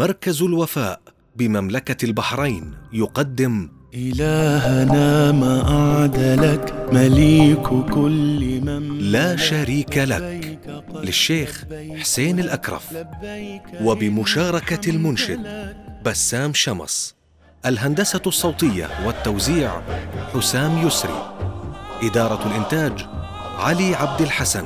مركز الوفاء بمملكة البحرين. يقدم إلهنا ما أعدلك مليك كل من لا شريك لك. للشيخ حسين الأكرف. وبمشاركة المنشد بسام شمس. الهندسة الصوتية والتوزيع حسام يسري. إدارة الإنتاج علي عبد الحسن.